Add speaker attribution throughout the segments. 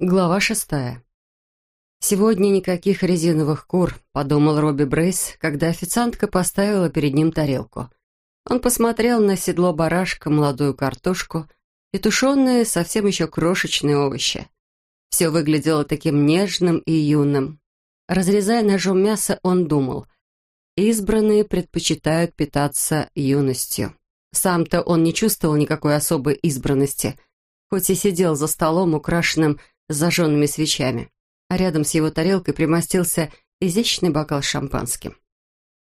Speaker 1: Глава шестая. «Сегодня никаких резиновых кур», — подумал Робби Брейс, когда официантка поставила перед ним тарелку. Он посмотрел на седло барашка, молодую картошку и тушеные, совсем еще крошечные овощи. Все выглядело таким нежным и юным. Разрезая ножом мясо, он думал, избранные предпочитают питаться юностью. Сам-то он не чувствовал никакой особой избранности, хоть и сидел за столом, украшенным с зажженными свечами, а рядом с его тарелкой примостился изящный бокал с шампанским.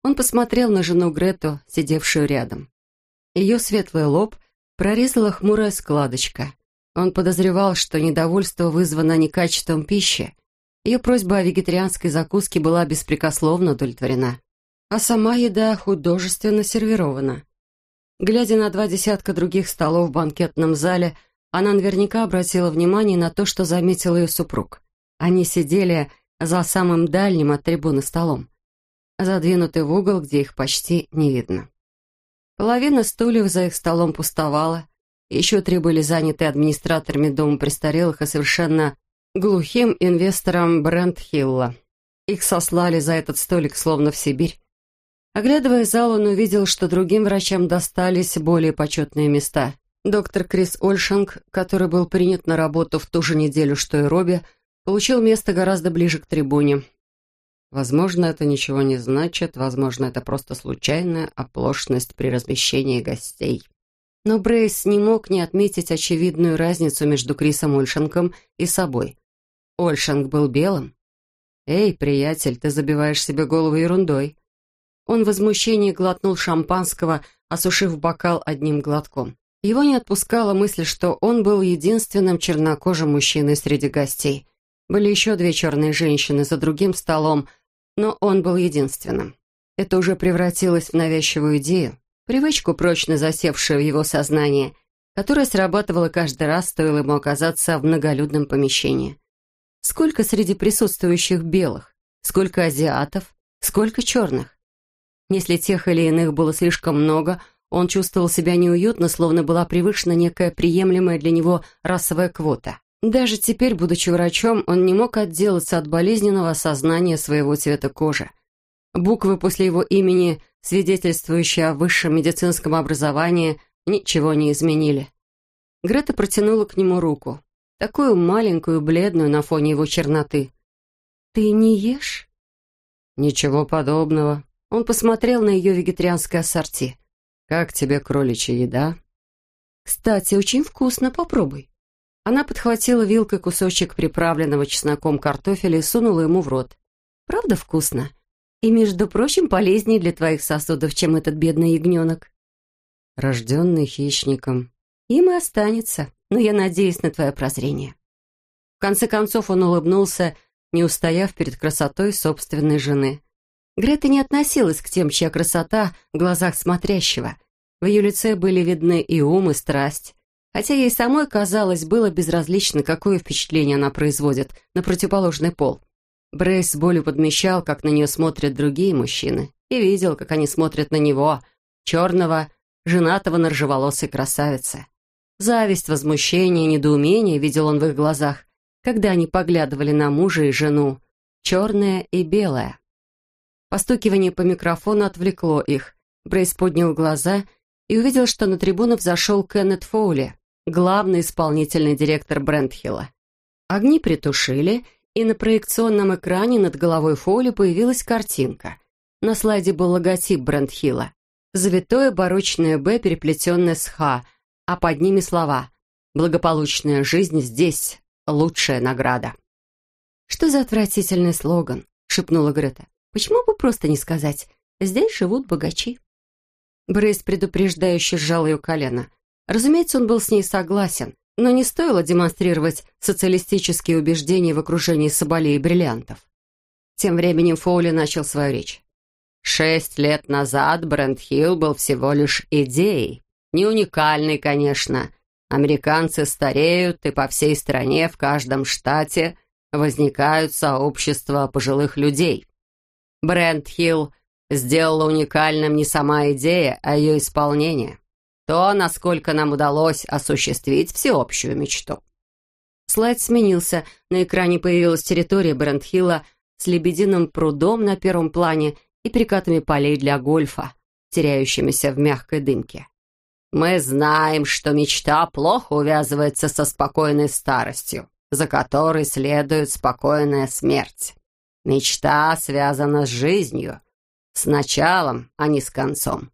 Speaker 1: Он посмотрел на жену Грету, сидевшую рядом. Ее светлый лоб прорезала хмурая складочка. Он подозревал, что недовольство вызвано не качеством пищи. Ее просьба о вегетарианской закуске была беспрекословно удовлетворена, а сама еда художественно сервирована. Глядя на два десятка других столов в банкетном зале, она наверняка обратила внимание на то, что заметил ее супруг. Они сидели за самым дальним от трибуны столом, задвинутый в угол, где их почти не видно. Половина стульев за их столом пустовала, еще три были заняты администраторами дома престарелых и совершенно глухим инвестором Брент Хилла. Их сослали за этот столик словно в Сибирь. Оглядывая зал, он увидел, что другим врачам достались более почетные места. Доктор Крис Ольшинг, который был принят на работу в ту же неделю, что и Робби, получил место гораздо ближе к трибуне. Возможно, это ничего не значит, возможно, это просто случайная оплошность при размещении гостей. Но Брейс не мог не отметить очевидную разницу между Крисом Ольшингом и собой. Ольшинг был белым. «Эй, приятель, ты забиваешь себе голову ерундой». Он в возмущении глотнул шампанского, осушив бокал одним глотком. Его не отпускала мысль, что он был единственным чернокожим мужчиной среди гостей. Были еще две черные женщины за другим столом, но он был единственным. Это уже превратилось в навязчивую идею, привычку, прочно засевшую в его сознании, которая срабатывала каждый раз, стоило ему оказаться в многолюдном помещении. Сколько среди присутствующих белых, сколько азиатов, сколько черных. Если тех или иных было слишком много – он чувствовал себя неуютно, словно была превышена некая приемлемая для него расовая квота. Даже теперь, будучи врачом, он не мог отделаться от болезненного осознания своего цвета кожи. Буквы после его имени, свидетельствующие о высшем медицинском образовании, ничего не изменили. Грета протянула к нему руку, такую маленькую, бледную на фоне его черноты. «Ты не ешь?» «Ничего подобного». Он посмотрел на ее вегетарианское ассорти. «Как тебе кроличья еда?» «Кстати, очень вкусно, попробуй». Она подхватила вилкой кусочек приправленного чесноком картофеля и сунула ему в рот. «Правда вкусно? И, между прочим, полезнее для твоих сосудов, чем этот бедный ягненок».
Speaker 2: «Рожденный хищником».
Speaker 1: «Им и останется, но я надеюсь на твое прозрение». В конце концов он улыбнулся, не устояв перед красотой собственной жены. Грета не относилась к тем, чья красота в глазах смотрящего. В ее лице были видны и ум, и страсть. Хотя ей самой, казалось, было безразлично, какое впечатление она производит на противоположный пол. Брейс с болью подмечал, как на нее смотрят другие мужчины, и видел, как они смотрят на него, черного, женатого на ржеволосой красавице. Зависть, возмущение, недоумение видел он в их глазах, когда они поглядывали на мужа и жену, черное и белое. Постукивание по микрофону отвлекло их. Брейс поднял глаза и увидел, что на трибуну взошел Кеннет Фоули, главный исполнительный директор Брентхилла. Огни притушили, и на проекционном экране над головой Фоули появилась картинка. На слайде был логотип Брентхилла. Завитое барочное «Б», переплетенное с «Х», а под ними слова «Благополучная жизнь здесь. Лучшая награда». «Что за отвратительный слоган?» — шепнула Грета. Почему бы просто не сказать «здесь живут богачи»?» Брейс предупреждающе сжал ее колено. Разумеется, он был с ней согласен, но не стоило демонстрировать социалистические убеждения в окружении соболей и бриллиантов. Тем временем Фоули начал свою речь. «Шесть лет назад Брент Хилл был всего лишь идеей. Не уникальной, конечно. Американцы стареют, и по всей стране, в каждом штате, возникают сообщества пожилых людей. Брент Хилл сделала уникальным не сама идея, а ее исполнение. То, насколько нам удалось осуществить всеобщую мечту. Слайд сменился. На экране появилась территория Брентхилла с лебединым прудом на первом плане и перекатами полей для гольфа, теряющимися в мягкой дымке. «Мы знаем, что мечта плохо увязывается со спокойной старостью, за которой следует спокойная смерть. Мечта связана с жизнью, с началом, а не с концом.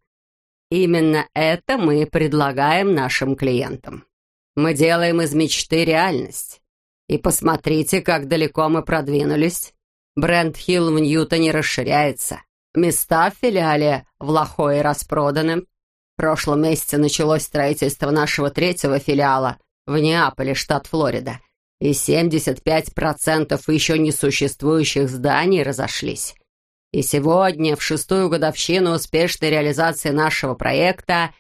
Speaker 1: Именно это мы предлагаем нашим клиентам. Мы делаем из мечты реальность. И посмотрите, как далеко мы продвинулись. Бренд Хилл в Ньютоне расширяется. Места в филиале в Лохое распроданы. В прошлом месяце началось строительство нашего третьего филиала в Неаполе, штат Флорида. И 75% еще не существующих зданий разошлись. И сегодня, в шестую годовщину успешной реализации нашего проекта,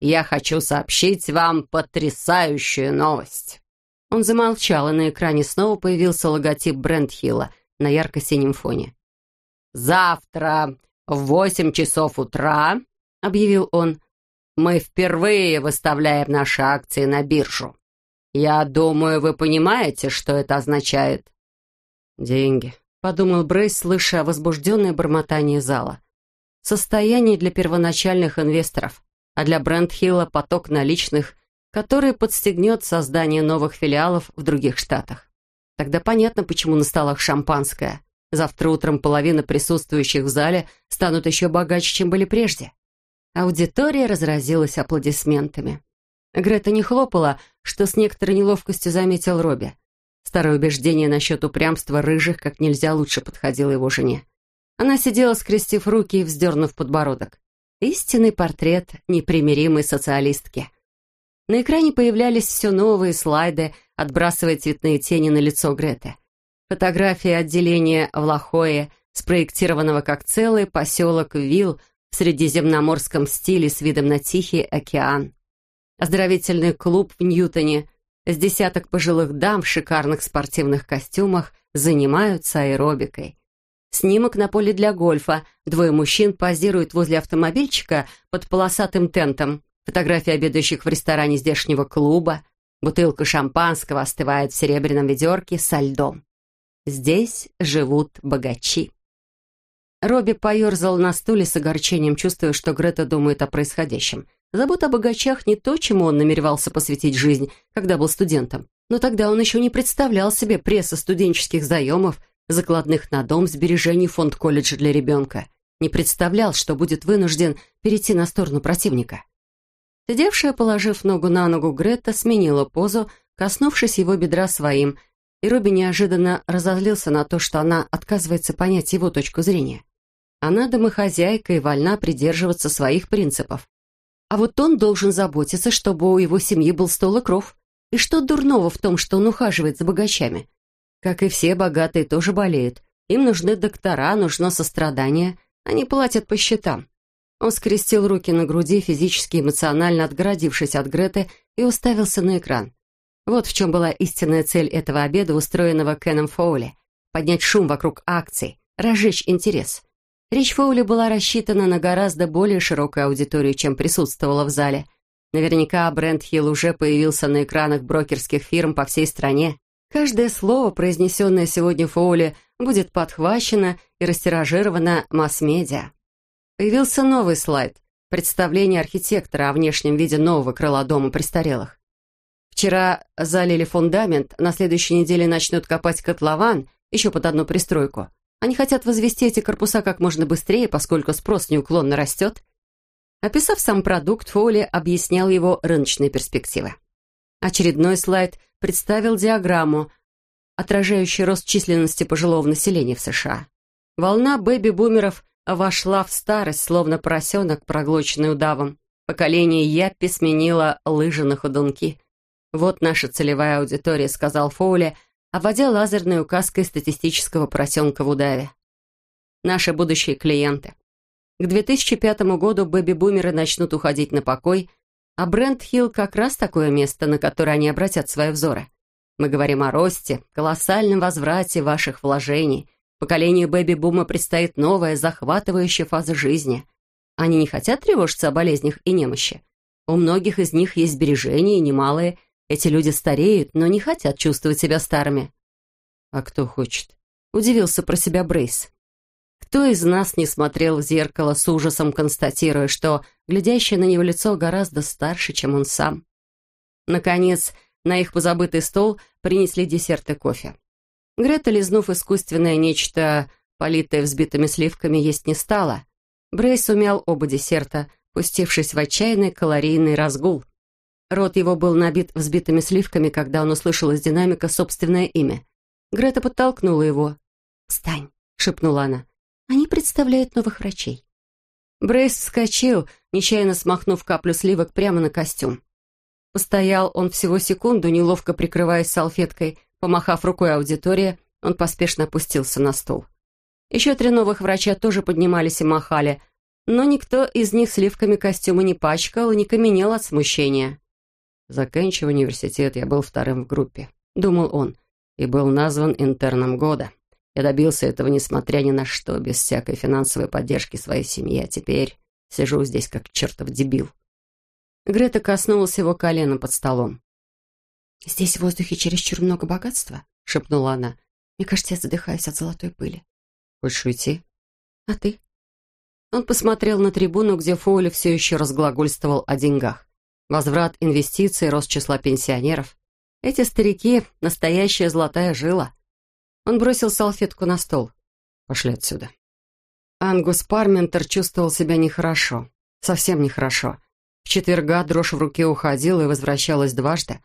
Speaker 1: я хочу сообщить вам потрясающую новость». Он замолчал, и на экране снова появился логотип Брентхилла на ярко-синем фоне. «Завтра в восемь часов утра», — объявил он, — «мы впервые выставляем наши акции на биржу. Я думаю, вы понимаете, что это означает?»
Speaker 2: «Деньги», —
Speaker 1: подумал Брейс, слыша возбужденное бормотание зала. «Состояние для первоначальных инвесторов а для Брентхилла поток наличных, который подстегнет создание новых филиалов в других штатах. Тогда понятно, почему на столах шампанское. Завтра утром половина присутствующих в зале станут еще богаче, чем были прежде. Аудитория разразилась аплодисментами. Грета не хлопала, что с некоторой неловкостью заметил Робби. Старое убеждение насчет упрямства рыжих как нельзя лучше подходило его жене. Она сидела, скрестив руки и вздернув подбородок. Истинный портрет непримиримой социалистки. На экране появлялись все новые слайды, отбрасывая цветные тени на лицо Греты. Фотографии отделения в Лохое, спроектированного как целый поселок Вилл в средиземноморском стиле с видом на Тихий океан. Оздоровительный клуб в Ньютоне с десяток пожилых дам в шикарных спортивных костюмах занимаются аэробикой. Снимок на поле для гольфа. Двое мужчин позируют возле автомобильчика под полосатым тентом. Фотографии обедающих в ресторане здешнего клуба. Бутылка шампанского остывает в серебряном ведерке со льдом. Здесь живут богачи. Робби поерзал на стуле с огорчением, чувствуя, что Грета думает о происходящем. Забота о богачах не то, чему он намеревался посвятить жизнь, когда был студентом. Но тогда он еще не представлял себе пресса студенческих заемов закладных на дом, сбережений фонд колледжа для ребенка. Не представлял, что будет вынужден перейти на сторону противника. Сидевшая, положив ногу на ногу, Грета сменила позу, коснувшись его бедра своим, и Робби неожиданно разозлился на то, что она отказывается понять его точку зрения. Она домохозяйка и вольна придерживаться своих принципов. А вот он должен заботиться, чтобы у его семьи был стол и кров. И что дурного в том, что он ухаживает за богачами? Как и все богатые тоже болеют. Им нужны доктора, нужно сострадание. Они платят по счетам. Он скрестил руки на груди, физически и эмоционально отгородившись от Греты, и уставился на экран. Вот в чем была истинная цель этого обеда, устроенного Кеном Фоули. Поднять шум вокруг акций, разжечь интерес. Речь Фоули была рассчитана на гораздо более широкую аудиторию, чем присутствовала в зале. Наверняка Брент Хилл уже появился на экранах брокерских фирм по всей стране. Каждое слово, произнесенное сегодня Фоули, будет подхвачено и растиражировано масс-медиа. Появился новый слайд – представление архитектора о внешнем виде нового крыла дома престарелых. Вчера залили фундамент, на следующей неделе начнут копать котлован, еще под одну пристройку. Они хотят возвести эти корпуса как можно быстрее, поскольку спрос неуклонно растет. Описав сам продукт, Фоули объяснял его рыночные перспективы. Очередной слайд – представил диаграмму, отражающую рост численности пожилого населения в США. Волна бэби-бумеров вошла в старость, словно поросенок, проглоченный удавом. Поколение Яппи сменило лыжи на ходунки. «Вот наша целевая аудитория», — сказал Фоули, обводя лазерной указкой статистического поросенка в удаве. «Наши будущие клиенты. К 2005 году бэби-бумеры начнут уходить на покой, а Брент-Хилл как раз такое место, на которое они обратят свои взоры. Мы говорим о росте, колоссальном возврате ваших вложений. Поколению бэби-бума предстоит новая, захватывающая фаза жизни. Они не хотят тревожиться о болезнях и немощи. У многих из них есть сбережения, немалые, Эти люди стареют, но не хотят чувствовать себя старыми.
Speaker 2: А кто хочет?
Speaker 1: Удивился про себя Брейс. Кто из нас не смотрел в зеркало с ужасом, констатируя, что глядящее на него лицо гораздо старше, чем он сам? Наконец, на их позабытый стол принесли десерт и кофе. Грета, лизнув искусственное нечто, политое взбитыми сливками, есть не стала. Брейс умял оба десерта, пустившись в отчаянный калорийный разгул. Рот его был набит взбитыми сливками, когда он услышал из динамика собственное имя. Грета подтолкнула его. «Встань», — шепнула она. «Они представляют новых врачей». Брейс вскочил, нечаянно смахнув каплю сливок прямо на костюм. Постоял он всего секунду, неловко прикрываясь салфеткой. Помахав рукой аудитории, он поспешно опустился на стул. Еще три новых врача тоже поднимались и махали, но никто из них сливками костюма не пачкал и не каменел от смущения.
Speaker 2: Заканчивая университет, я был вторым в группе, думал он, и был назван интерном года. Я добился этого, несмотря ни на что, без всякой финансовой поддержки своей семьи, а теперь сижу здесь как чертов дебил.
Speaker 1: Грета коснулась его колена под столом. «Здесь в воздухе чересчур много богатства», — шепнула она. «Мне кажется, я задыхаюсь от золотой пыли».
Speaker 2: «Хочешь уйти?»
Speaker 1: «А ты?» Он посмотрел на трибуну, где Фоули все еще разглагольствовал о деньгах. Возврат инвестиций, рост числа пенсионеров. Эти старики — настоящая золотая жила. Он бросил салфетку на стол. «Пошли отсюда». Ангус Парментер чувствовал себя нехорошо. Совсем нехорошо. В четверга дрожь в руке уходила и возвращалась дважды.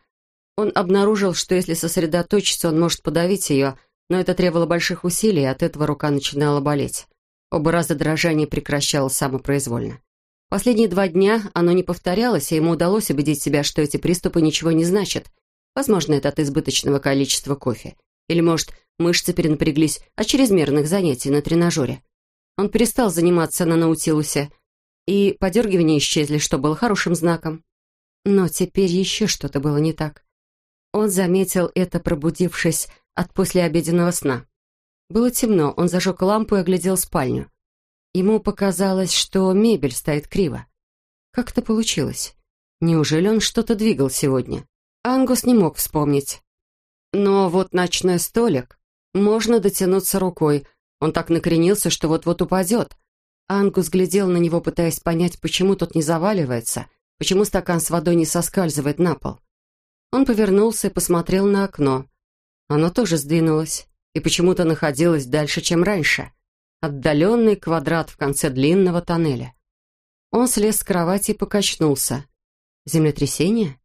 Speaker 1: Он обнаружил, что если сосредоточиться, он может подавить ее, но это требовало больших усилий, и от этого рука начинала болеть. Оба раза дрожание прекращалось самопроизвольно. Последние два дня оно не повторялось, и ему удалось убедить себя, что эти приступы ничего не значат. Возможно, это от избыточного количества кофе. Или, может, мышцы перенапряглись от чрезмерных занятий на тренажере. Он перестал заниматься на Наутилусе, и подергивания исчезли, что было хорошим знаком. Но теперь еще что-то было не так. Он заметил это, пробудившись от послеобеденного сна. Было темно, он зажег лампу и оглядел спальню. Ему показалось, что мебель стоит криво. Как это получилось? Неужели он что-то двигал сегодня? Ангус не мог вспомнить. Но вот ночной столик. Можно дотянуться рукой. Он так накренился, что вот-вот упадет. Ангус глядел на него, пытаясь понять, почему тот не заваливается, почему стакан с водой не соскальзывает на пол. Он повернулся и посмотрел на окно. Оно тоже сдвинулось и почему-то находилось дальше, чем раньше. Отдаленный квадрат в конце длинного тоннеля. Он слез с кровати и покачнулся. Землетрясение?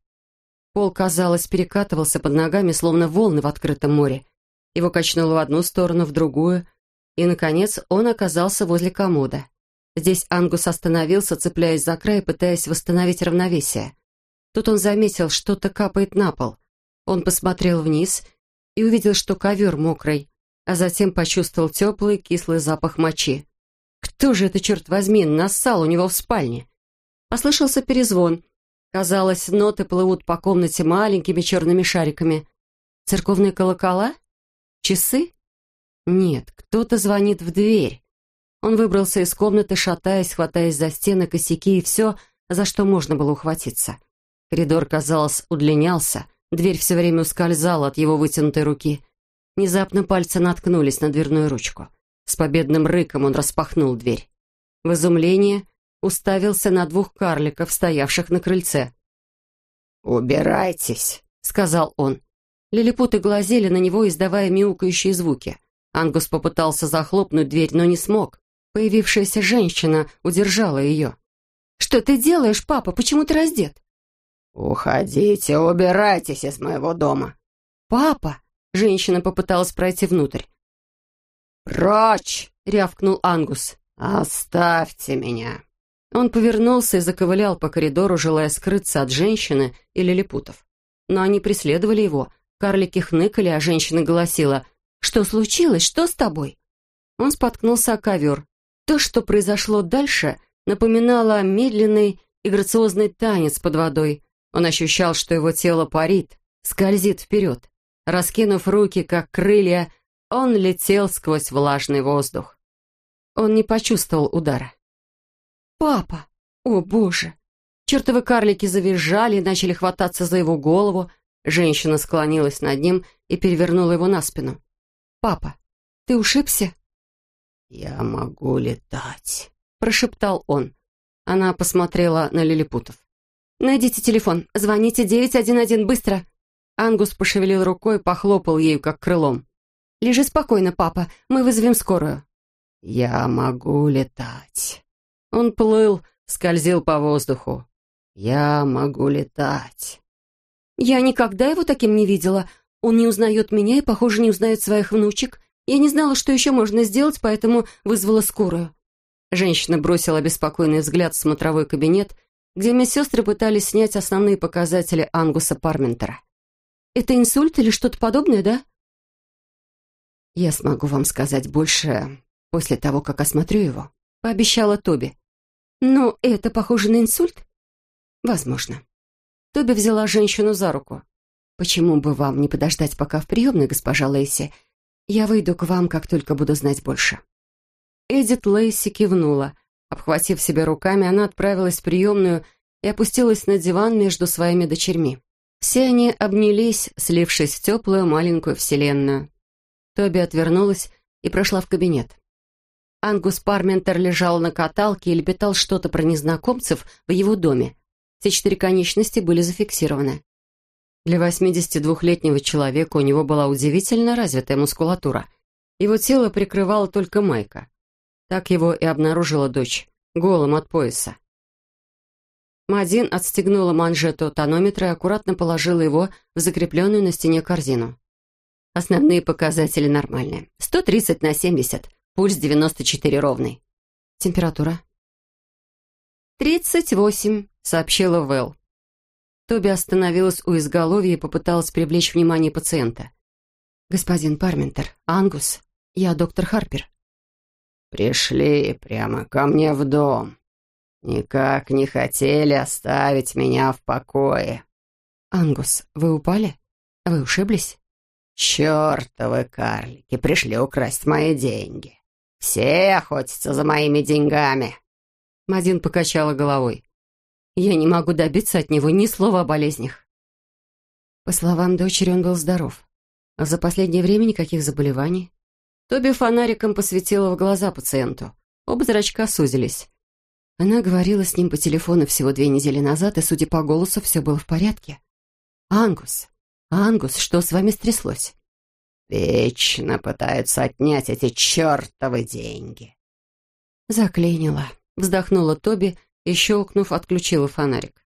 Speaker 1: Пол, казалось, перекатывался под ногами, словно волны в открытом море. Его качнуло в одну сторону, в другую, и, наконец, он оказался возле комода. Здесь Ангус остановился, цепляясь за край, пытаясь восстановить равновесие. Тут он заметил, что-то капает на пол. Он посмотрел вниз и увидел, что ковер мокрый, а затем почувствовал теплый кислый запах мочи. Кто же это, черт возьми, нассал у него в спальне? Послышался перезвон. Казалось, ноты плывут по комнате маленькими черными шариками. Церковные колокола? Часы? Нет, кто-то звонит в дверь. Он выбрался из комнаты, шатаясь, хватаясь за стены, косяки и все, за что можно было ухватиться. Коридор, казалось, удлинялся, дверь все время ускользала от его вытянутой руки. Внезапно пальцы наткнулись на дверную ручку. С победным рыком он распахнул дверь. В изумлении уставился на двух карликов, стоявших на крыльце.
Speaker 3: «Убирайтесь», — сказал он.
Speaker 1: Лилипуты глазели на него, издавая мяукающие звуки. Ангус попытался захлопнуть дверь, но не смог. Появившаяся женщина удержала ее. «Что ты делаешь, папа? Почему ты раздет?»
Speaker 3: «Уходите, убирайтесь из моего дома».
Speaker 1: «Папа!» — женщина попыталась пройти внутрь.
Speaker 3: «Прочь!»
Speaker 1: — рявкнул Ангус.
Speaker 3: «Оставьте меня!»
Speaker 1: Он повернулся и заковылял по коридору, желая скрыться от женщины или лилипутов. Но они преследовали его. Карлики хныкали, а женщина голосила «Что случилось? Что с тобой?» Он споткнулся о ковер. То, что произошло дальше, напоминало медленный и грациозный танец под водой. Он ощущал, что его тело парит, скользит вперед. Раскинув руки, как крылья, он летел сквозь влажный воздух. Он не почувствовал удара. «Папа! О, боже!» Чертовы карлики завизжали и начали хвататься за его голову. Женщина склонилась над ним и перевернула его на спину. «Папа, ты ушибся?»
Speaker 3: «Я могу летать», —
Speaker 1: прошептал он. Она посмотрела на лилипутов. «Найдите телефон. Звоните 911, быстро!» Ангус пошевелил рукой, похлопал ею, как крылом. «Лежи спокойно, папа. Мы вызовем скорую».
Speaker 3: «Я могу летать».
Speaker 1: Он плыл, скользил по воздуху.
Speaker 3: «Я могу летать».
Speaker 1: «Я никогда его таким не видела. Он не узнает меня и, похоже, не узнает своих внучек. Я не знала, что еще можно сделать, поэтому вызвала скорую». Женщина бросила беспокойный взгляд в смотровой кабинет, где медсестры пытались снять основные показатели Ангуса Парментера. «Это инсульт или что-то подобное, да?» «Я смогу вам сказать больше после того, как осмотрю его», — пообещала Тоби. «Но это похоже на инсульт?» «Возможно». Тоби взяла женщину за руку. «Почему бы вам не подождать пока в приемной, госпожа Лейси? Я выйду к вам, как только буду знать больше». Эдит Лейси кивнула. Обхватив себя руками, она отправилась в приемную и опустилась на диван между своими дочерьми. Все они обнялись, слившись в теплую маленькую вселенную. Тоби отвернулась и прошла в кабинет. Ангус Парментер лежал на каталке и лепетал что-то про незнакомцев в его доме. Все четыре конечности были зафиксированы. Для 82-летнего человека у него была удивительно развитая мускулатура. Его тело прикрывало только майка. Так его и обнаружила дочь, голым от пояса. Мадин отстегнула манжету тонометра и аккуратно положила его в закрепленную на стене корзину. Основные показатели нормальные. 130 на 70, пульс 94 ровный. Температура? «Тридцать восемь», — сообщила Вэл. Тоби остановилась у изголовья и попыталась привлечь внимание пациента. «Господин Парментер, Ангус, я доктор Харпер».
Speaker 3: «Пришли прямо ко мне в дом. Никак не хотели оставить меня в покое».
Speaker 1: «Ангус, вы упали? Вы ушиблись?»
Speaker 3: «Чертовы карлики пришли украсть мои деньги. Все охотятся за моими деньгами».
Speaker 1: Мадин покачала головой. Я не могу добиться от него ни слова о болезнях. По словам дочери, он был здоров. А за последнее время никаких заболеваний. Тоби фонариком посветила в глаза пациенту. Оба зрачка сузились. Она говорила с ним по телефону всего две недели назад, и, судя по голосу, все было в порядке. «Ангус, Ангус, что с вами стряслось?»
Speaker 3: «Вечно пытаются отнять эти чертовы деньги».
Speaker 1: Заклинила. Вздохнула Тоби и, щелкнув, отключила фонарик.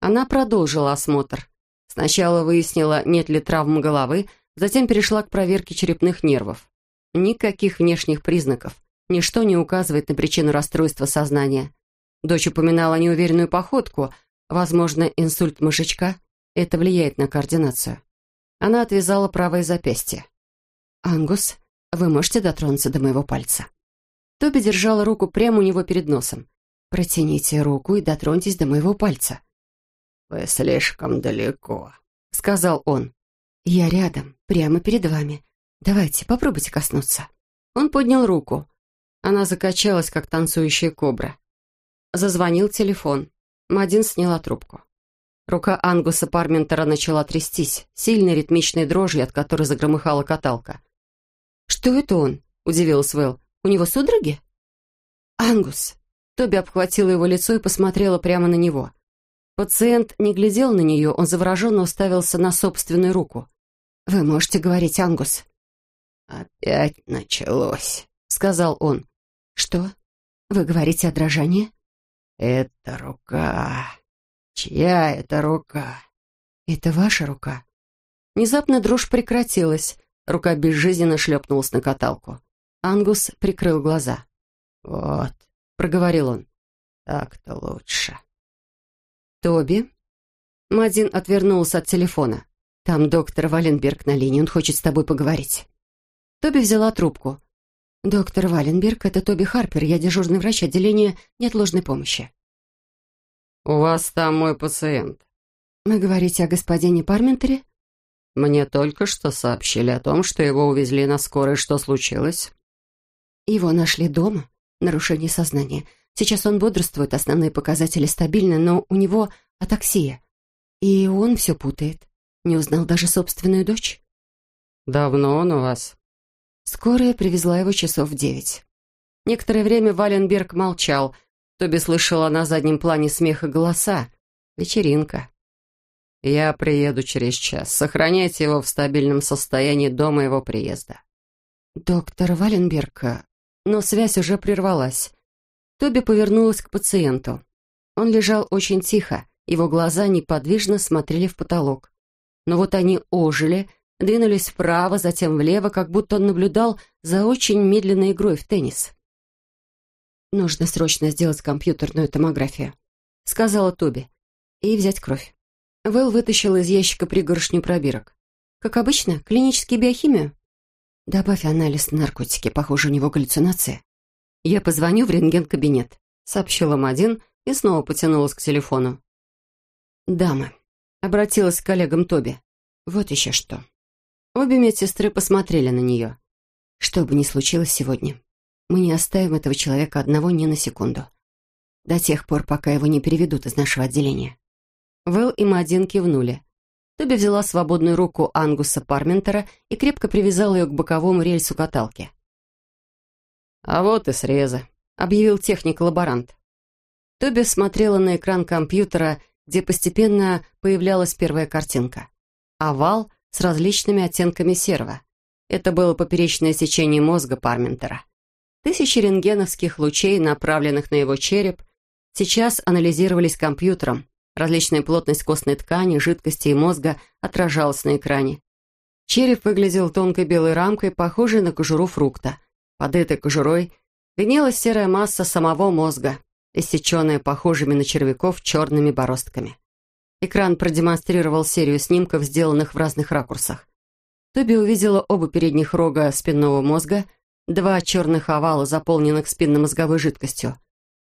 Speaker 1: Она продолжила осмотр. Сначала выяснила, нет ли травм головы, затем перешла к проверке черепных нервов. Никаких внешних признаков. Ничто не указывает на причину расстройства сознания. Дочь упоминала неуверенную походку, возможно, инсульт мышечка. Это влияет на координацию. Она отвязала правое запястье. «Ангус, вы можете дотронуться до моего пальца?» Тоби держала руку прямо у него перед носом. «Протяните руку и дотроньтесь до моего пальца».
Speaker 3: «Вы слишком далеко», —
Speaker 1: сказал он. «Я рядом, прямо перед вами. Давайте, попробуйте коснуться». Он поднял руку. Она закачалась, как танцующая кобра. Зазвонил телефон. Мадин сняла трубку. Рука Ангуса Парментера начала трястись, сильной ритмичной дрожью, от которой загромыхала каталка. «Что это он?» — удивилась Вэл. «У него судороги?» «Ангус!» Тоби обхватила его лицо и посмотрела прямо на него. Пациент не глядел на нее, он завороженно уставился на собственную руку. «Вы можете говорить, Ангус?»
Speaker 3: «Опять началось», —
Speaker 1: сказал он. «Что? Вы говорите о дрожании?»
Speaker 3: «Это рука. Чья это рука?»
Speaker 1: «Это ваша рука». Внезапно дрожь прекратилась. Рука безжизненно шлепнулась на каталку. Ангус прикрыл глаза.
Speaker 3: «Вот,
Speaker 1: проговорил он.
Speaker 3: «Так-то лучше».
Speaker 1: «Тоби?» Мадин отвернулся от телефона. «Там доктор Валенберг на линии, он хочет с тобой поговорить». Тоби взяла трубку. «Доктор Валенберг, это Тоби Харпер, я дежурный врач отделения неотложной помощи».
Speaker 2: «У вас там мой пациент».
Speaker 1: «Вы говорите о господине Парментере?»
Speaker 2: «Мне только что сообщили о том, что его увезли на скорой. Что случилось?»
Speaker 1: «Его нашли дома нарушение сознания. Сейчас он бодрствует, основные показатели стабильны, но у него атаксия. И он все путает. Не узнал даже собственную дочь?
Speaker 2: Давно он у вас?
Speaker 1: Скорая привезла его часов в девять. Некоторое время Валенберг молчал. Тоби слышала на заднем плане смех и голоса. Вечеринка.
Speaker 2: «Я приеду через час. Сохраняйте его в стабильном состоянии до моего приезда».
Speaker 1: «Доктор Валенберг...» Но связь уже прервалась. Тоби повернулась к пациенту. Он лежал очень тихо, его глаза неподвижно смотрели в потолок. Но вот они ожили, двинулись вправо, затем влево, как будто он наблюдал за очень медленной игрой в теннис. «Нужно срочно сделать компьютерную томографию», — сказала Тоби, — «и взять кровь». Вэл вытащил из ящика пригоршню пробирок. «Как обычно, клинический биохимию?» «Добавь анализ на наркотики, похоже, у него галлюцинация». «Я позвоню в рентген-кабинет», — сообщила Мадин и снова потянулась к телефону. «Дамы», — обратилась к коллегам Тоби, — «вот еще что». Обе медсестры посмотрели на нее. «Что бы ни случилось сегодня, мы не оставим этого человека одного ни на секунду. До тех пор, пока его не переведут из нашего отделения». Вэл и Мадин кивнули. Тоби взяла свободную руку Ангуса Парментера и крепко привязала ее к боковому рельсу каталки.
Speaker 2: «А вот и срезы», — объявил техник-лаборант.
Speaker 1: Тоби смотрела на экран компьютера, где постепенно появлялась первая картинка. Овал с различными оттенками серого. Это было поперечное сечение мозга Парментера. Тысячи рентгеновских лучей, направленных на его череп, сейчас анализировались компьютером. Различная плотность костной ткани, жидкости и мозга отражалась на экране. Череп выглядел тонкой белой рамкой, похожей на кожуру фрукта. Под этой кожурой виднелась серая масса самого мозга, иссеченная похожими на червяков черными бороздками. Экран продемонстрировал серию снимков, сделанных в разных ракурсах. Тоби увидела оба передних рога спинного мозга — Два черных овала, заполненных спинномозговой жидкостью.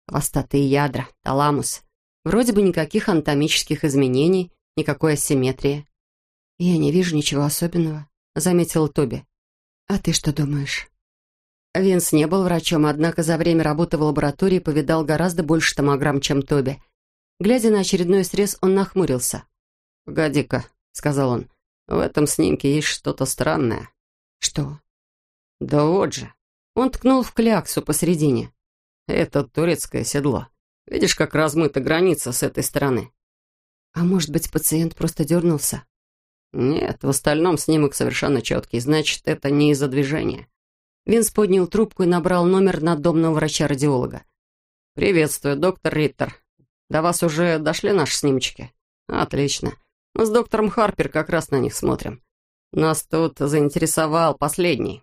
Speaker 1: Хвостатые ядра, таламус. Вроде бы никаких анатомических изменений, никакой асимметрии. «Я не вижу ничего особенного», — заметил Тоби. «А ты что думаешь?» Винс не был врачом, однако за время работы в лаборатории повидал гораздо больше томограмм, чем Тоби. Глядя на очередной срез, он нахмурился.
Speaker 2: «Погоди-ка», — сказал он, — «в этом снимке есть что-то странное».
Speaker 1: «Что?»
Speaker 2: «Да вот же». Он ткнул в кляксу посередине. «Это турецкое седло. Видишь, как размыта граница с этой стороны?»
Speaker 1: «А может быть, пациент просто дернулся?»
Speaker 2: «Нет, в остальном снимок совершенно четкий. Значит, это не из-за движения».
Speaker 1: Винс поднял трубку и набрал номер надомного врача-радиолога.
Speaker 2: «Приветствую, доктор Риттер. До вас уже дошли наши снимочки?» «Отлично. Мы с доктором Харпер как раз на них смотрим. Нас тут заинтересовал последний.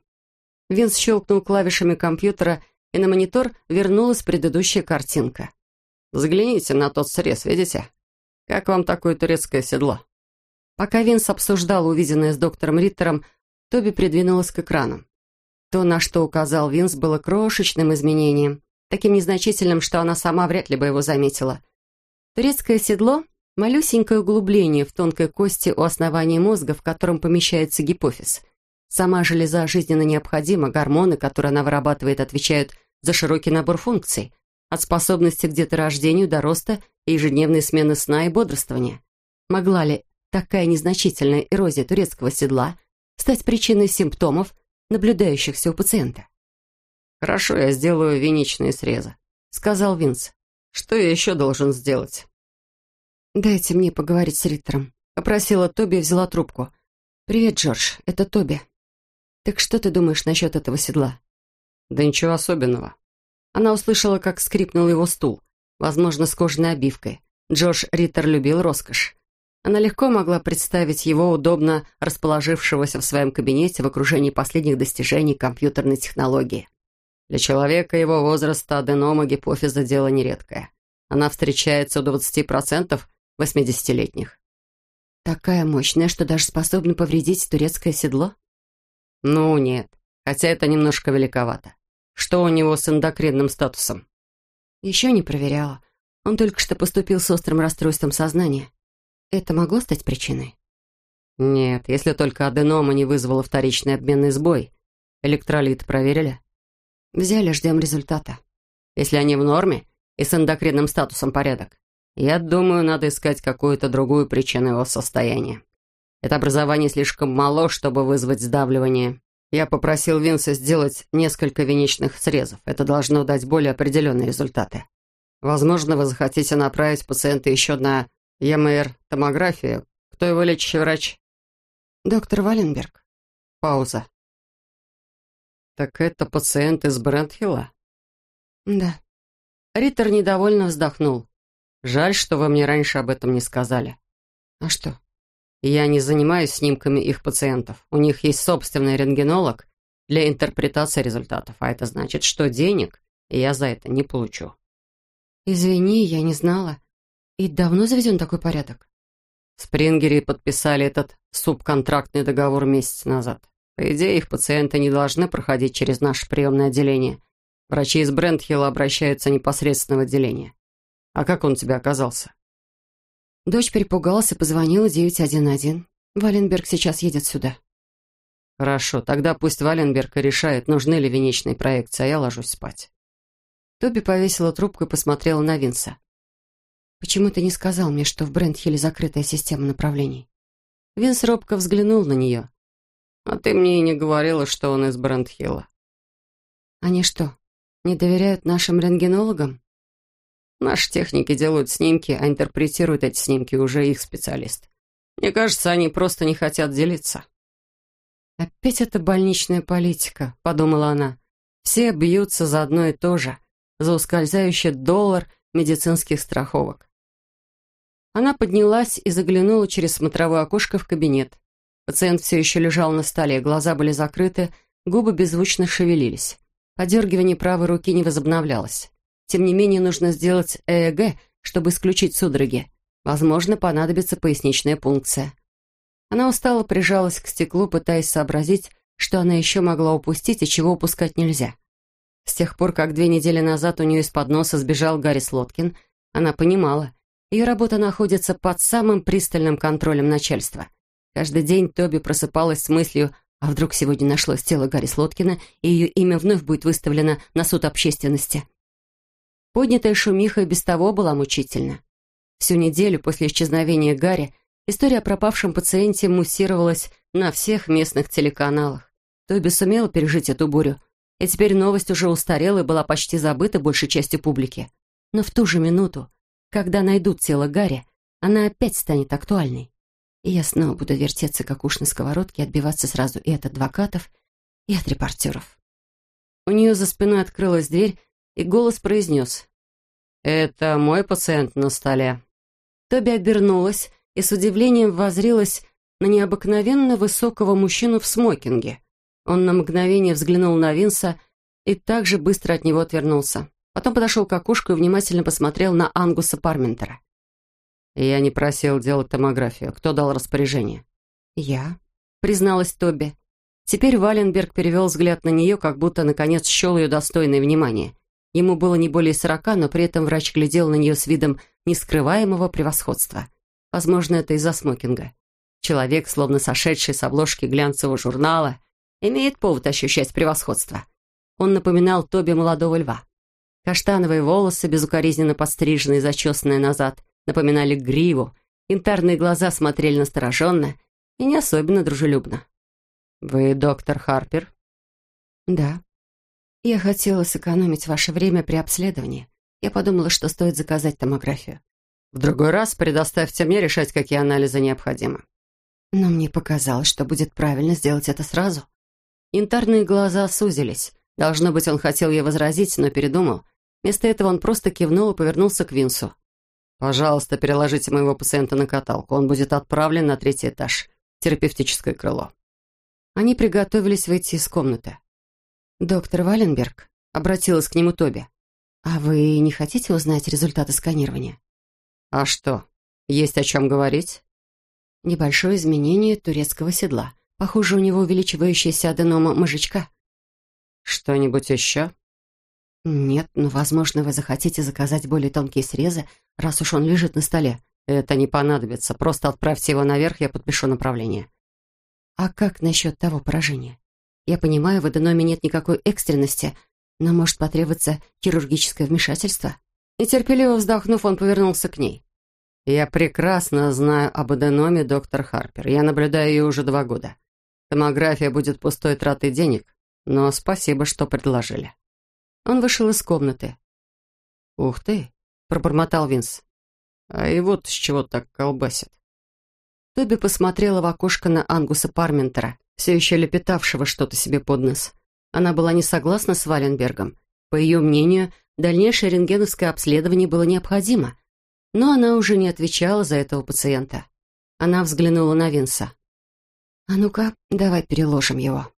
Speaker 1: Винс щелкнул клавишами компьютера, и на монитор вернулась предыдущая картинка.
Speaker 2: «Взгляните на тот срез, видите? Как вам такое турецкое седло?»
Speaker 1: Пока Винс обсуждал увиденное с доктором Риттером, Тоби придвинулась к экрану. То, на что указал Винс, было крошечным изменением, таким незначительным, что она сама вряд ли бы его заметила. Турецкое седло — малюсенькое углубление в тонкой кости у основания мозга, в котором помещается гипофиз — Сама железа жизненно необходима, гормоны, которые она вырабатывает, отвечают за широкий набор функций, от способности к деторождению до роста и ежедневной смены сна и бодрствования. Могла ли такая незначительная эрозия турецкого седла стать причиной симптомов, наблюдающихся у пациента?
Speaker 2: «Хорошо, я сделаю венечные срезы», — сказал Винс. «Что я еще должен сделать?»
Speaker 1: «Дайте мне поговорить с Риттером», — попросила Тоби и взяла трубку. «Привет, Джордж, это Тоби». «Так что ты думаешь насчет этого седла?»
Speaker 2: «Да ничего особенного».
Speaker 1: Она услышала, как скрипнул его стул, возможно, с кожаной обивкой. Джош Риттер любил роскошь. Она легко могла представить его удобно расположившегося в своем кабинете в окружении последних достижений компьютерной технологии.
Speaker 2: Для человека его возраста аденома гипофиза – дело нередкое. Она встречается у 20% 80-летних.
Speaker 1: Такая мощная, что даже способна повредить турецкое седло?
Speaker 2: Ну, нет. Хотя это немножко великовато. Что у него с эндокринным статусом?
Speaker 1: Еще не проверяла. Он только что поступил с острым расстройством сознания. Это могло стать причиной?
Speaker 2: Нет, если только аденома не вызвала вторичный обменный сбой. Электролит проверили?
Speaker 1: Взяли, ждем результата.
Speaker 2: Если они в норме и с эндокринным статусом порядок, я думаю, надо искать какую-то другую причину его состояния. Это образование слишком мало, чтобы вызвать сдавливание. Я попросил Винса сделать несколько венечных срезов. Это должно дать более определенные результаты. Возможно, вы захотите направить пациента еще на ЕМР-томографию. Кто его лечащий врач?
Speaker 1: Доктор Валенберг.
Speaker 2: Пауза. Так это пациент из Брентхилла?
Speaker 1: Да.
Speaker 2: Риттер недовольно вздохнул. Жаль, что вы мне раньше об этом не сказали.
Speaker 1: А что?
Speaker 2: Я не занимаюсь снимками их пациентов. У них есть собственный рентгенолог для интерпретации результатов, а это значит, что денег я за это не получу.
Speaker 1: Извини, я не знала. И давно заведен такой порядок?
Speaker 2: Спрингери подписали этот субконтрактный договор месяц назад. По идее, их пациенты не должны проходить через наше приемное отделение. Врачи из Брентхилла обращаются непосредственно в отделение. А как он тебе оказался?
Speaker 1: Дочь перепугалась и позвонила 911. Валенберг сейчас едет сюда.
Speaker 2: Хорошо, тогда пусть Валенберг и решает, нужны ли венечные проекции, а я ложусь спать.
Speaker 1: Тоби повесила трубку и посмотрела на Винса. «Почему ты не сказал мне, что в Брентхилле закрытая система направлений?»
Speaker 2: Винс робко взглянул на нее. «А ты мне и не говорила, что он из Брентхилла».
Speaker 1: «Они что, не доверяют нашим рентгенологам?»
Speaker 2: Наши техники делают снимки, а интерпретируют эти снимки уже их специалист. Мне кажется, они просто не хотят делиться.
Speaker 1: «Опять это больничная политика», — подумала она. «Все бьются за одно и то же, за ускользающий доллар медицинских страховок». Она поднялась и заглянула через смотровое окошко в кабинет. Пациент все еще лежал на столе, глаза были закрыты, губы беззвучно шевелились. Подергивание правой руки не возобновлялось. Тем не менее, нужно сделать ЭЭГ, чтобы исключить судороги. Возможно, понадобится поясничная пункция. Она устало прижалась к стеклу, пытаясь сообразить, что она еще могла упустить и чего упускать нельзя. С тех пор, как две недели назад у нее из-под носа сбежал Гарри Слоткин, она понимала, ее работа находится под самым пристальным контролем начальства. Каждый день Тоби просыпалась с мыслью, а вдруг сегодня нашлось тело Гарри Слоткина, и ее имя вновь будет выставлено на суд общественности. Поднятая шумиха и без того была мучительна. Всю неделю после исчезновения Гарри история о пропавшем пациенте муссировалась на всех местных телеканалах. Тоби сумела пережить эту бурю, и теперь новость уже устарела и была почти забыта большей частью публики. Но в ту же минуту, когда найдут тело Гарри, она опять станет актуальной. И я снова буду вертеться, как уж на сковородке, отбиваться сразу и от адвокатов, и от репортеров. У нее за спиной открылась дверь, и голос произнес. «Это мой пациент на столе». Тоби обернулась и с удивлением возрилась на необыкновенно высокого мужчину в смокинге. Он на мгновение взглянул на Винса и также быстро от него отвернулся. Потом подошел к окошку и внимательно посмотрел на Ангуса Парментера.
Speaker 2: «Я не просил делать томографию. Кто дал распоряжение?»
Speaker 1: «Я», — призналась Тоби. Теперь Валенберг перевел взгляд на нее, как будто, наконец, счел ее достойное внимания. Ему было не более сорока, но при этом врач глядел на нее с видом нескрываемого превосходства. Возможно, это из-за смокинга. Человек, словно сошедший с обложки глянцевого журнала, имеет повод ощущать превосходство. Он напоминал Тоби молодого льва. Каштановые волосы, безукоризненно подстриженные и зачесанные назад, напоминали гриву, янтарные глаза смотрели настороженно и не особенно дружелюбно.
Speaker 2: «Вы доктор Харпер?»
Speaker 1: «Да», «Я хотела сэкономить ваше время при обследовании. Я подумала, что стоит заказать томографию».
Speaker 2: «В другой раз предоставьте мне решать, какие анализы необходимы».
Speaker 1: Но мне показалось, что будет правильно сделать это сразу. Янтарные глаза сузились. Должно быть, он хотел ей возразить, но передумал. Вместо этого он просто кивнул и повернулся к Винсу.
Speaker 2: «Пожалуйста, переложите моего пациента на каталку. Он будет отправлен на третий этаж. Терапевтическое крыло».
Speaker 1: Они приготовились выйти из комнаты. «Доктор Валенберг», — обратилась к нему Тоби, «а вы не хотите узнать результаты сканирования?»
Speaker 2: «А что, есть о чем говорить?»
Speaker 1: «Небольшое изменение турецкого седла. Похоже, у него увеличивающаяся аденома мозжечка».
Speaker 2: «Что-нибудь еще?»
Speaker 1: «Нет, но, возможно, вы захотите заказать более тонкие срезы, раз уж он лежит на столе».
Speaker 2: «Это не понадобится. Просто отправьте его наверх, я подпишу направление».
Speaker 1: «А как насчет того поражения? Я понимаю, в аденоме нет никакой экстренности, но может потребоваться хирургическое вмешательство. И терпеливо вздохнув, он повернулся к ней.
Speaker 2: «Я прекрасно знаю об аденоме доктор Харпер. Я наблюдаю ее уже два года. Томография будет пустой тратой денег, но спасибо, что предложили».
Speaker 1: Он вышел из комнаты.
Speaker 2: «Ух ты!» — пробормотал Винс. «А и вот с чего так колбасит».
Speaker 1: Тоби посмотрела в окошко на Ангуса Парментера, все еще лепетавшего что-то себе под нос. Она была не согласна с Валенбергом. По ее мнению, дальнейшее рентгеновское обследование было необходимо. Но она уже не отвечала за этого пациента. Она взглянула на Винса. «А ну-ка, давай переложим его».